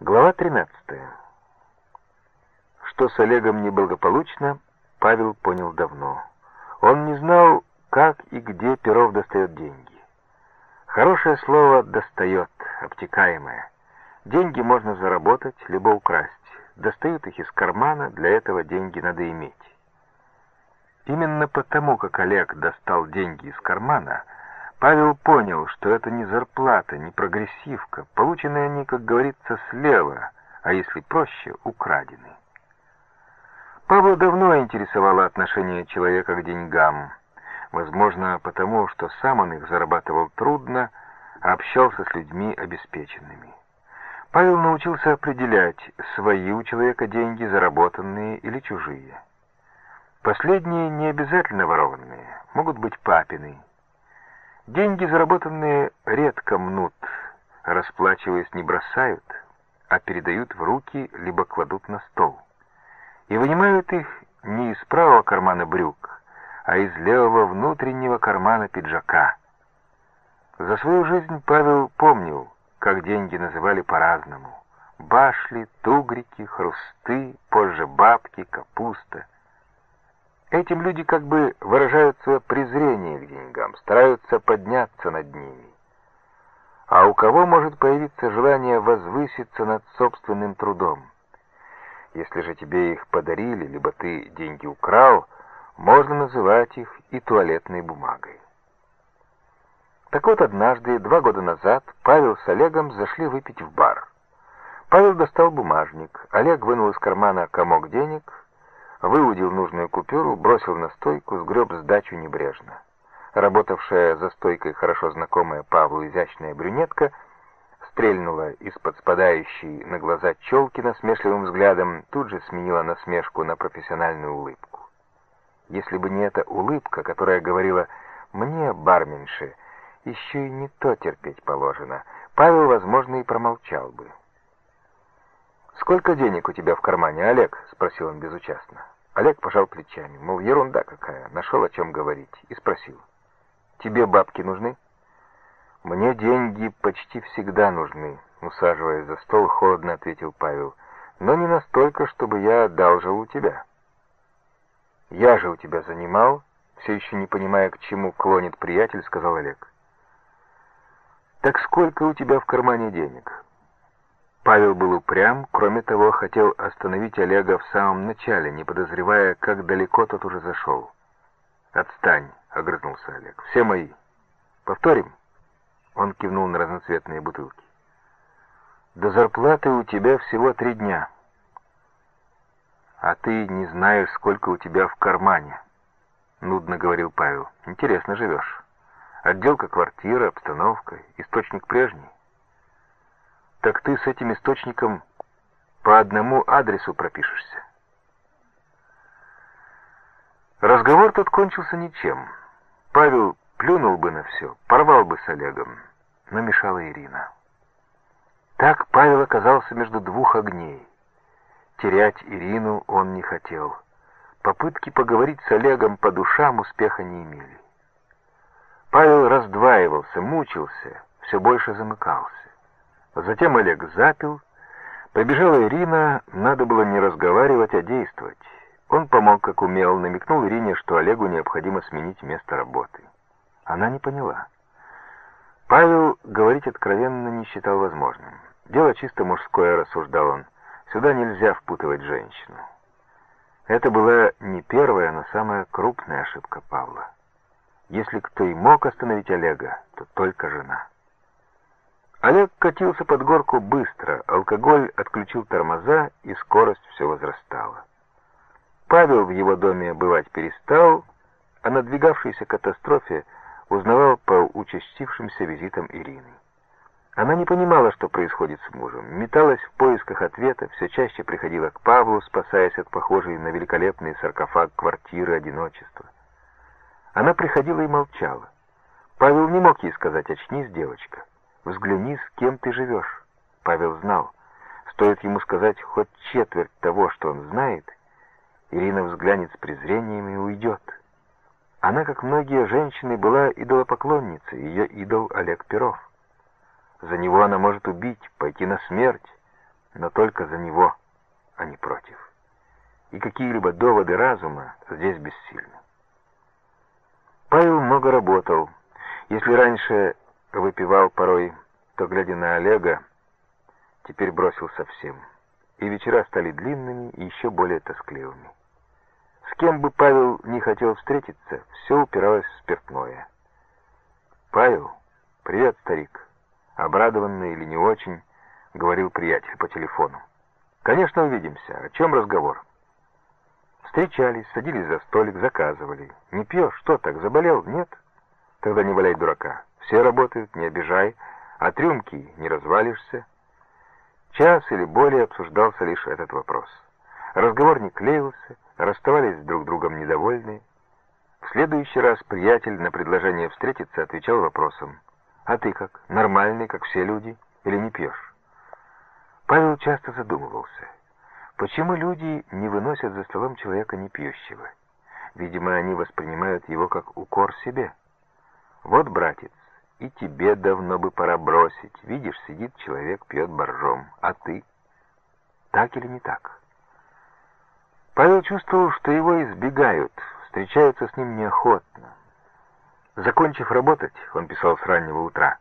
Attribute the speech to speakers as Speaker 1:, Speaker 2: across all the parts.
Speaker 1: Глава 13. Что с Олегом неблагополучно, Павел понял давно. Он не знал, как и где Перов достает деньги. Хорошее слово «достает», обтекаемое. Деньги можно заработать, либо украсть. Достают их из кармана, для этого деньги надо иметь. Именно потому, как Олег достал деньги из кармана, Павел понял, что это не зарплата, не прогрессивка. Полученные они, как говорится, слева, а если проще, украдены. Павла давно интересовало отношение человека к деньгам. Возможно, потому, что сам он их зарабатывал трудно, а общался с людьми обеспеченными. Павел научился определять, свои у человека деньги, заработанные или чужие. Последние не обязательно ворованные, могут быть папины. Деньги, заработанные, редко мнут, расплачиваясь не бросают, а передают в руки, либо кладут на стол. И вынимают их не из правого кармана брюк, а из левого внутреннего кармана пиджака. За свою жизнь Павел помнил, как деньги называли по-разному. Башли, тугрики, хрусты, позже бабки, капуста. Этим люди как бы выражают свое презрение к деньгам, стараются подняться над ними. А у кого может появиться желание возвыситься над собственным трудом? Если же тебе их подарили, либо ты деньги украл, можно называть их и туалетной бумагой. Так вот, однажды, два года назад, Павел с Олегом зашли выпить в бар. Павел достал бумажник, Олег вынул из кармана комок денег, выудил нужную купюру, бросил на стойку, сгреб сдачу небрежно. Работавшая за стойкой хорошо знакомая Павлу изящная брюнетка стрельнула из-под спадающей на глаза челки насмешливым взглядом, тут же сменила насмешку на профессиональную улыбку. Если бы не эта улыбка, которая говорила «мне, барменши», еще и не то терпеть положено. Павел, возможно, и промолчал бы. «Сколько денег у тебя в кармане, Олег?» — спросил он безучастно. Олег пожал плечами, мол, ерунда какая, нашел о чем говорить, и спросил. «Тебе бабки нужны?» «Мне деньги почти всегда нужны», — усаживаясь за стол, холодно ответил Павел. «Но не настолько, чтобы я одалжил у тебя». «Я же у тебя занимал», — все еще не понимая, к чему клонит приятель, сказал Олег. «Так сколько у тебя в кармане денег?» Павел был упрям, кроме того, хотел остановить Олега в самом начале, не подозревая, как далеко тот уже зашел. «Отстань», — огрызнулся Олег, — «все мои». «Повторим?» Он кивнул на разноцветные бутылки. «До зарплаты у тебя всего три дня. А ты не знаешь, сколько у тебя в кармане», — нудно говорил Павел. «Интересно живешь». Отделка квартиры, обстановка, источник прежний. Так ты с этим источником по одному адресу пропишешься. Разговор тот кончился ничем. Павел плюнул бы на все, порвал бы с Олегом, но мешала Ирина. Так Павел оказался между двух огней. Терять Ирину он не хотел. Попытки поговорить с Олегом по душам успеха не имели. Павел раздваивался, мучился, все больше замыкался. Затем Олег запил. Побежала Ирина, надо было не разговаривать, а действовать. Он помог, как умел, намекнул Ирине, что Олегу необходимо сменить место работы. Она не поняла. Павел говорить откровенно не считал возможным. Дело чисто мужское, рассуждал он. Сюда нельзя впутывать женщину. Это была не первая, но самая крупная ошибка Павла. Если кто и мог остановить Олега, то только жена. Олег катился под горку быстро, алкоголь отключил тормоза, и скорость все возрастала. Павел в его доме бывать перестал, о надвигавшейся катастрофе узнавал по участившимся визитам Ирины. Она не понимала, что происходит с мужем, металась в поисках ответа, все чаще приходила к Павлу, спасаясь от похожей на великолепный саркофаг квартиры одиночества. Она приходила и молчала. Павел не мог ей сказать «очнись, девочка». «Взгляни, с кем ты живешь». Павел знал. Стоит ему сказать хоть четверть того, что он знает, Ирина взглянет с презрением и уйдет. Она, как многие женщины, была идолопоклонницей, ее идол Олег Перов. За него она может убить, пойти на смерть, но только за него, а не против. И какие-либо доводы разума здесь бессильны. Павел много работал. Если раньше выпивал порой, то, глядя на Олега, теперь бросил совсем. И вечера стали длинными и еще более тоскливыми. С кем бы Павел не хотел встретиться, все упиралось в спиртное. «Павел, привет, старик!» Обрадованный или не очень, говорил приятель по телефону. «Конечно, увидимся. О чем разговор?» Встречались, садились за столик, заказывали. «Не пьешь? Что так, заболел? Нет?» «Тогда не валяй дурака. Все работают, не обижай. А трюмки не развалишься». Час или более обсуждался лишь этот вопрос. Разговор не клеился, расставались друг другом недовольные. В следующий раз приятель на предложение встретиться отвечал вопросом. «А ты как? Нормальный, как все люди? Или не пьешь?» Павел часто задумывался. Почему люди не выносят за столом человека не пьющего? Видимо, они воспринимают его как укор себе. Вот, братец, и тебе давно бы пора бросить. Видишь, сидит человек, пьет боржом. А ты? Так или не так? Павел чувствовал, что его избегают, встречаются с ним неохотно. Закончив работать, он писал с раннего утра,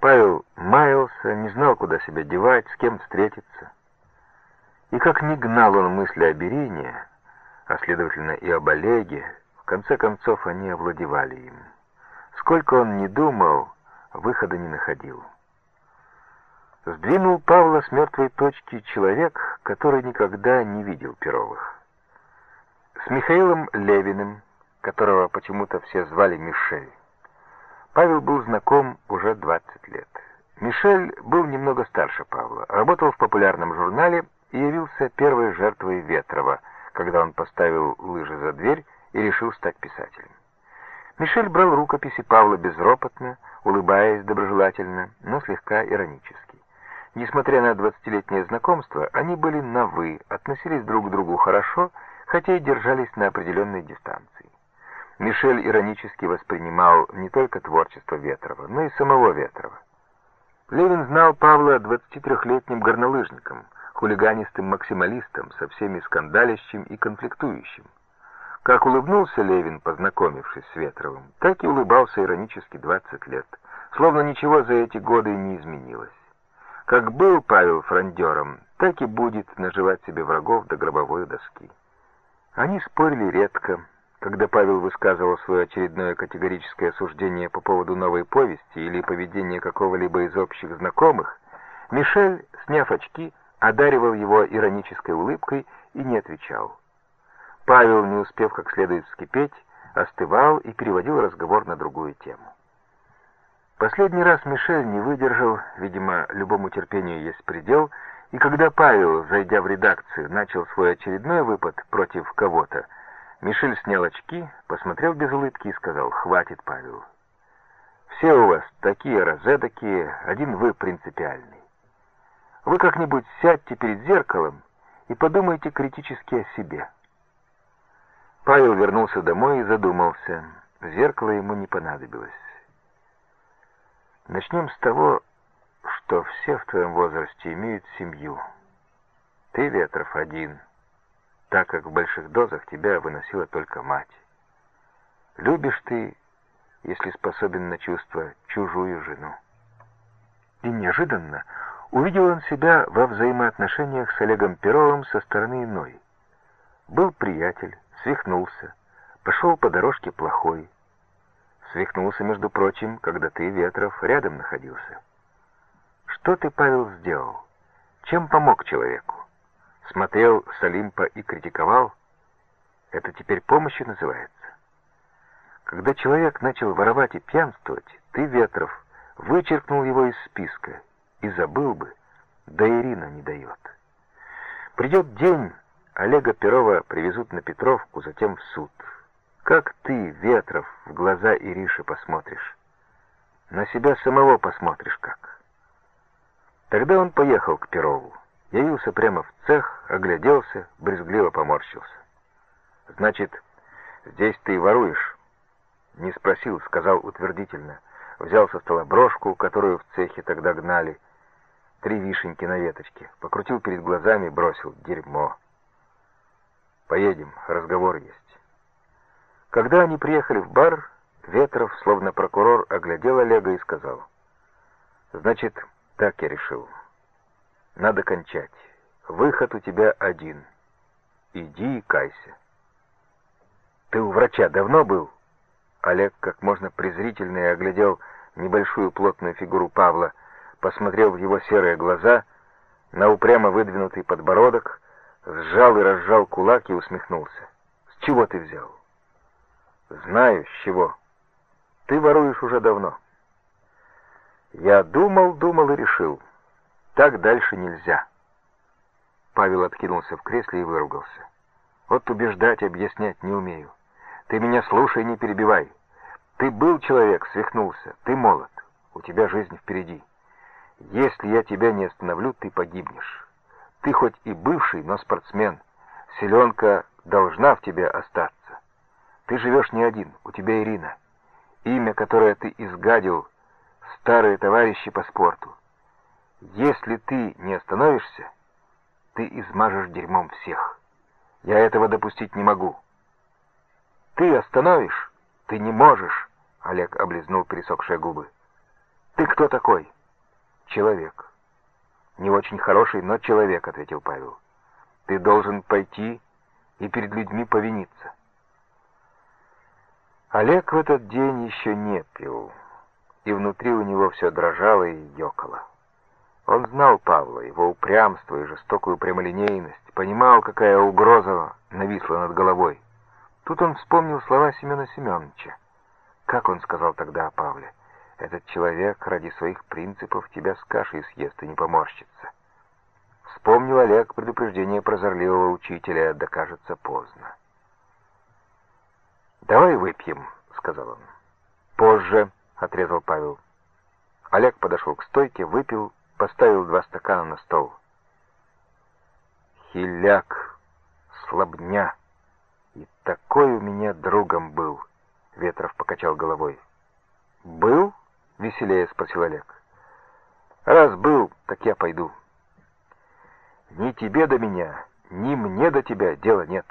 Speaker 1: Павел маялся, не знал, куда себя девать, с кем встретиться. И как ни гнал он мысли о Берине, а следовательно и об Олеге, в конце концов они овладевали им. Сколько он ни думал, выхода не находил. Сдвинул Павла с мертвой точки человек, который никогда не видел Перовых. С Михаилом Левиным, которого почему-то все звали Мишель, Павел был знаком уже 20 лет. Мишель был немного старше Павла, работал в популярном журнале и явился первой жертвой Ветрова, когда он поставил лыжи за дверь и решил стать писателем. Мишель брал рукописи Павла безропотно, улыбаясь доброжелательно, но слегка иронически. Несмотря на двадцатилетнее знакомство, они были на «вы», относились друг к другу хорошо, хотя и держались на определенной дистанции. Мишель иронически воспринимал не только творчество Ветрова, но и самого Ветрова. Левин знал Павла 23-летним горнолыжником, хулиганистым максималистом, со всеми скандалящим и конфликтующим. Как улыбнулся Левин, познакомившись с Ветровым, так и улыбался иронически 20 лет, словно ничего за эти годы не изменилось. Как был Павел фрондером, так и будет наживать себе врагов до гробовой доски. Они спорили редко. Когда Павел высказывал свое очередное категорическое суждение по поводу новой повести или поведения какого-либо из общих знакомых, Мишель, сняв очки, одаривал его иронической улыбкой и не отвечал. Павел, не успев как следует вскипеть, остывал и переводил разговор на другую тему. Последний раз Мишель не выдержал, видимо, любому терпению есть предел, и когда Павел, зайдя в редакцию, начал свой очередной выпад против кого-то, Мишель снял очки, посмотрел без улыбки и сказал «Хватит, Павел. Все у вас такие розетокие, один вы принципиальный. Вы как-нибудь сядьте перед зеркалом и подумайте критически о себе». Павел вернулся домой и задумался. Зеркало ему не понадобилось. Начнем с того, что все в твоем возрасте имеют семью. Ты, Ветров, один, так как в больших дозах тебя выносила только мать. Любишь ты, если способен на чувство, чужую жену. И неожиданно увидел он себя во взаимоотношениях с Олегом Перовым со стороны иной. Был приятель, свихнулся, пошел по дорожке плохой. Свихнулся, между прочим, когда ты, Ветров, рядом находился. Что ты, Павел, сделал? Чем помог человеку? Смотрел с Олимпа и критиковал? Это теперь помощью называется? Когда человек начал воровать и пьянствовать, ты, Ветров, вычеркнул его из списка и забыл бы, да Ирина не дает. Придет день, Олега Перова привезут на Петровку, затем в суд. Как ты, Ветров, в глаза Ириши посмотришь? На себя самого посмотришь как. Тогда он поехал к Перову, явился прямо в цех, огляделся, брезгливо поморщился. «Значит, здесь ты воруешь?» Не спросил, сказал утвердительно. Взял со стола брошку, которую в цехе тогда гнали. три вишеньки на веточке, покрутил перед глазами, бросил дерьмо. Поедем, разговор есть. Когда они приехали в бар, Ветров, словно прокурор, оглядел Олега и сказал, «Значит, так я решил. Надо кончать. Выход у тебя один. Иди и кайся». «Ты у врача давно был?» Олег как можно презрительнее оглядел небольшую плотную фигуру Павла, посмотрел в его серые глаза, на упрямо выдвинутый подбородок, сжал и разжал кулак и усмехнулся. «С чего ты взял?» «Знаю, с чего. Ты воруешь уже давно». «Я думал, думал и решил. Так дальше нельзя». Павел откинулся в кресле и выругался. «Вот убеждать, объяснять не умею. Ты меня слушай, не перебивай. Ты был человек, свихнулся, ты молод, у тебя жизнь впереди. Если я тебя не остановлю, ты погибнешь. Ты хоть и бывший, но спортсмен. Селенка должна в тебе остаться. Ты живешь не один, у тебя Ирина. Имя, которое ты изгадил, старые товарищи по спорту. Если ты не остановишься, ты измажешь дерьмом всех. Я этого допустить не могу. Ты остановишь? Ты не можешь. Олег облизнул пересохшие губы. Ты кто такой? Человек. Не очень хороший, но человек, ответил Павел. Ты должен пойти и перед людьми повиниться. Олег в этот день еще не пил, и внутри у него все дрожало и ёкало. Он знал Павла, его упрямство и жестокую прямолинейность, понимал, какая угроза нависла над головой. Тут он вспомнил слова Семена Семеновича. Как он сказал тогда о Павле? Этот человек ради своих принципов тебя с кашей съест и не поморщится. Вспомнил Олег предупреждение прозорливого учителя, да кажется поздно. «Давай выпьем», — сказал он. «Позже», — отрезал Павел. Олег подошел к стойке, выпил, поставил два стакана на стол. «Хиляк, слабня!» И такой у меня другом был. Ветров покачал головой. Был? Веселее спросил Олег. Раз был, так я пойду. Ни тебе до меня, ни мне до тебя дела нет.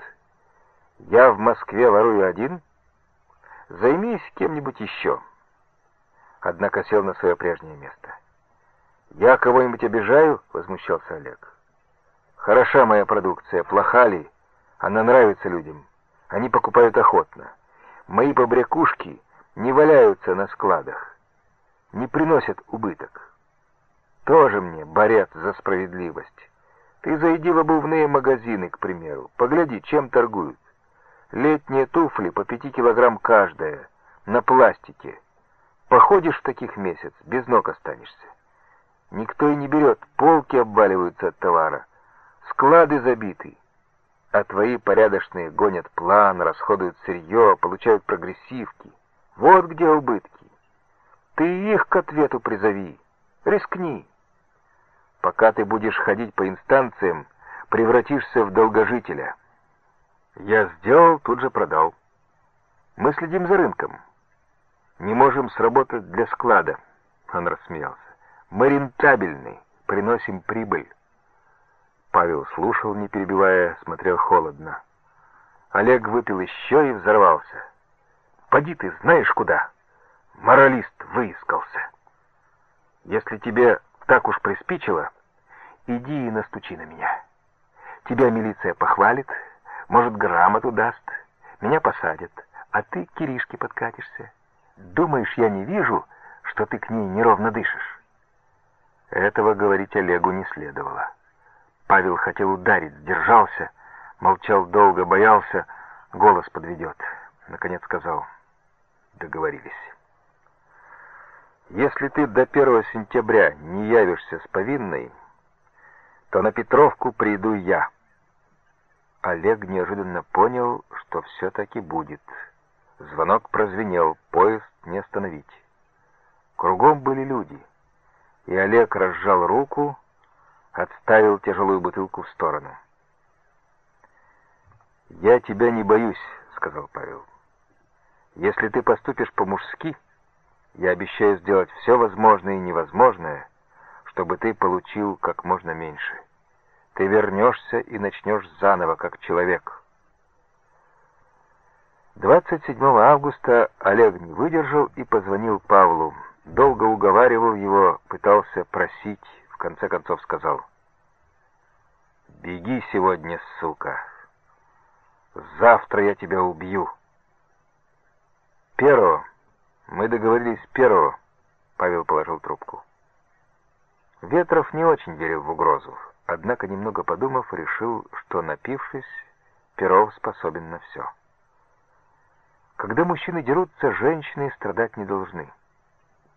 Speaker 1: Я в Москве ворую один. Займись кем-нибудь еще. Однако сел на свое прежнее место. «Я кого-нибудь обижаю?» — возмущался Олег. «Хороша моя продукция, плоха ли? Она нравится людям. Они покупают охотно. Мои побрякушки не валяются на складах, не приносят убыток. Тоже мне борец за справедливость. Ты зайди в обувные магазины, к примеру, погляди, чем торгуют. Летние туфли по пяти килограмм каждая, на пластике. Походишь в таких месяц, без ног останешься. Никто и не берет, полки обваливаются от товара, склады забиты а твои порядочные гонят план, расходуют сырье, получают прогрессивки. Вот где убытки. Ты их к ответу призови. Рискни. Пока ты будешь ходить по инстанциям, превратишься в долгожителя. Я сделал, тут же продал. Мы следим за рынком. Не можем сработать для склада. Он рассмеялся. Мы рентабельны, приносим прибыль. Павел слушал, не перебивая, смотрел холодно. Олег выпил еще и взорвался. «Поди ты, знаешь куда? Моралист выискался. Если тебе так уж приспичило, иди и настучи на меня. Тебя милиция похвалит, может, грамоту даст, меня посадят, а ты к Киришке подкатишься. Думаешь, я не вижу, что ты к ней неровно дышишь?» Этого говорить Олегу не следовало. Павел хотел ударить, сдержался, молчал долго, боялся, голос подведет. Наконец сказал, договорились. Если ты до 1 сентября не явишься с повинной, то на Петровку приду я. Олег неожиданно понял, что все-таки будет. Звонок прозвенел, поезд не остановить. Кругом были люди, и Олег разжал руку, отставил тяжелую бутылку в сторону. «Я тебя не боюсь», — сказал Павел. «Если ты поступишь по-мужски, я обещаю сделать все возможное и невозможное, чтобы ты получил как можно меньше. Ты вернешься и начнешь заново, как человек. 27 августа Олег не выдержал и позвонил Павлу. Долго уговаривал его, пытался просить, в конце концов сказал. «Беги сегодня, сука! Завтра я тебя убью!» «Первого! Мы договорились первого!» Павел положил трубку. Ветров не очень верил в угрозу, однако, немного подумав, решил, что, напившись, Перов способен на все. Когда мужчины дерутся, женщины страдать не должны.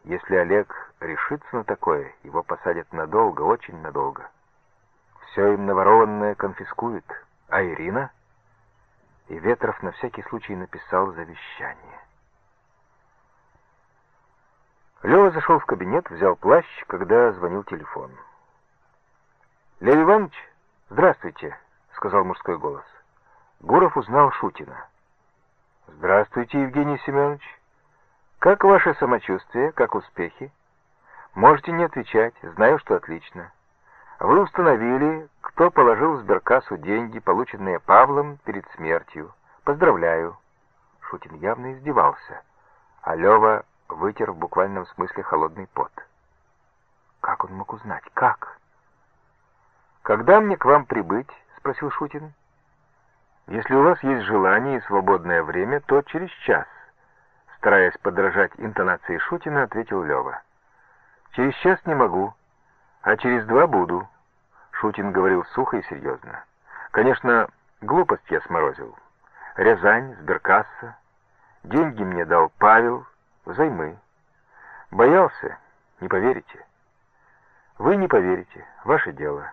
Speaker 1: Если Олег решится на такое, его посадят надолго, очень надолго. Все им наворованное конфискуют. А Ирина? И Ветров на всякий случай написал завещание. Лева зашел в кабинет, взял плащ, когда звонил телефон. «Лев Иванович, здравствуйте», — сказал мужской голос. Гуров узнал Шутина. «Здравствуйте, Евгений Семенович. Как ваше самочувствие, как успехи? Можете не отвечать, знаю, что отлично. Вы установили, кто положил в сберкассу деньги, полученные Павлом перед смертью. Поздравляю». Шутин явно издевался, а Лева вытер в буквальном смысле холодный пот. Как он мог узнать? Как? «Когда мне к вам прибыть?» — спросил Шутин. «Если у вас есть желание и свободное время, то через час», — стараясь подражать интонации Шутина, ответил Лева. «Через час не могу, а через два буду», — Шутин говорил сухо и серьезно. «Конечно, глупость я сморозил. Рязань, сберкасса. Деньги мне дал Павел, взаймы. Боялся, не поверите. Вы не поверите, ваше дело.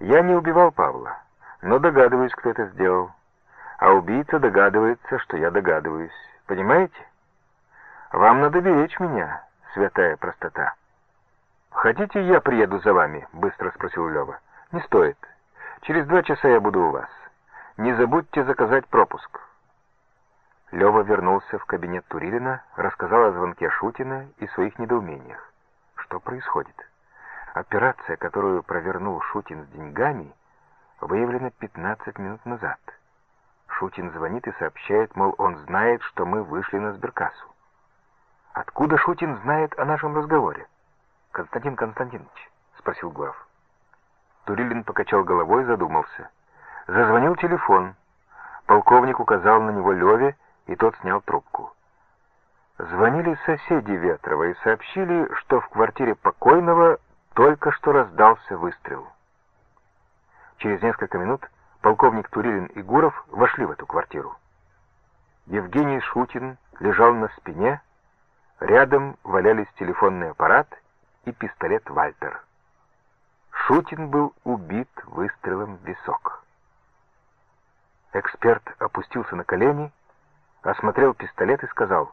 Speaker 1: Я не убивал Павла, но догадываюсь, кто это сделал. А убийца догадывается, что я догадываюсь. Понимаете? Вам надо беречь меня, святая простота. «Хотите, я приеду за вами?» — быстро спросил Лева. «Не стоит. Через два часа я буду у вас. Не забудьте заказать пропуск». Лева вернулся в кабинет Турилина, рассказал о звонке Шутина и своих недоумениях. Что происходит? Операция, которую провернул Шутин с деньгами, выявлена 15 минут назад. Шутин звонит и сообщает, мол, он знает, что мы вышли на сберкассу. Откуда Шутин знает о нашем разговоре? Константин Константинович, спросил Гуров. Турилин покачал головой и задумался. Зазвонил телефон. Полковник указал на него Леве, и тот снял трубку. Звонили соседи Ветрова и сообщили, что в квартире покойного только что раздался выстрел. Через несколько минут полковник Турилин и Гуров вошли в эту квартиру. Евгений Шутин лежал на спине, рядом валялись телефонный аппарат и пистолет «Вальтер». Шутин был убит выстрелом в висок. Эксперт опустился на колени осмотрел пистолет и сказал,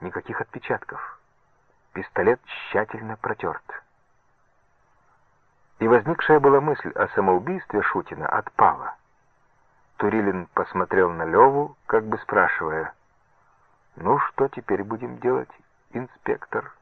Speaker 1: «Никаких отпечатков. Пистолет тщательно протерт». И возникшая была мысль о самоубийстве Шутина отпала. Турилин посмотрел на Леву, как бы спрашивая, «Ну, что теперь будем делать, инспектор?»